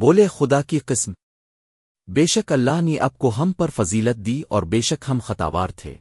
بولے خدا کی قسم۔ بے شک اللہ نے اب کو ہم پر فضیلت دی اور بے شک ہم خطاوار تھے۔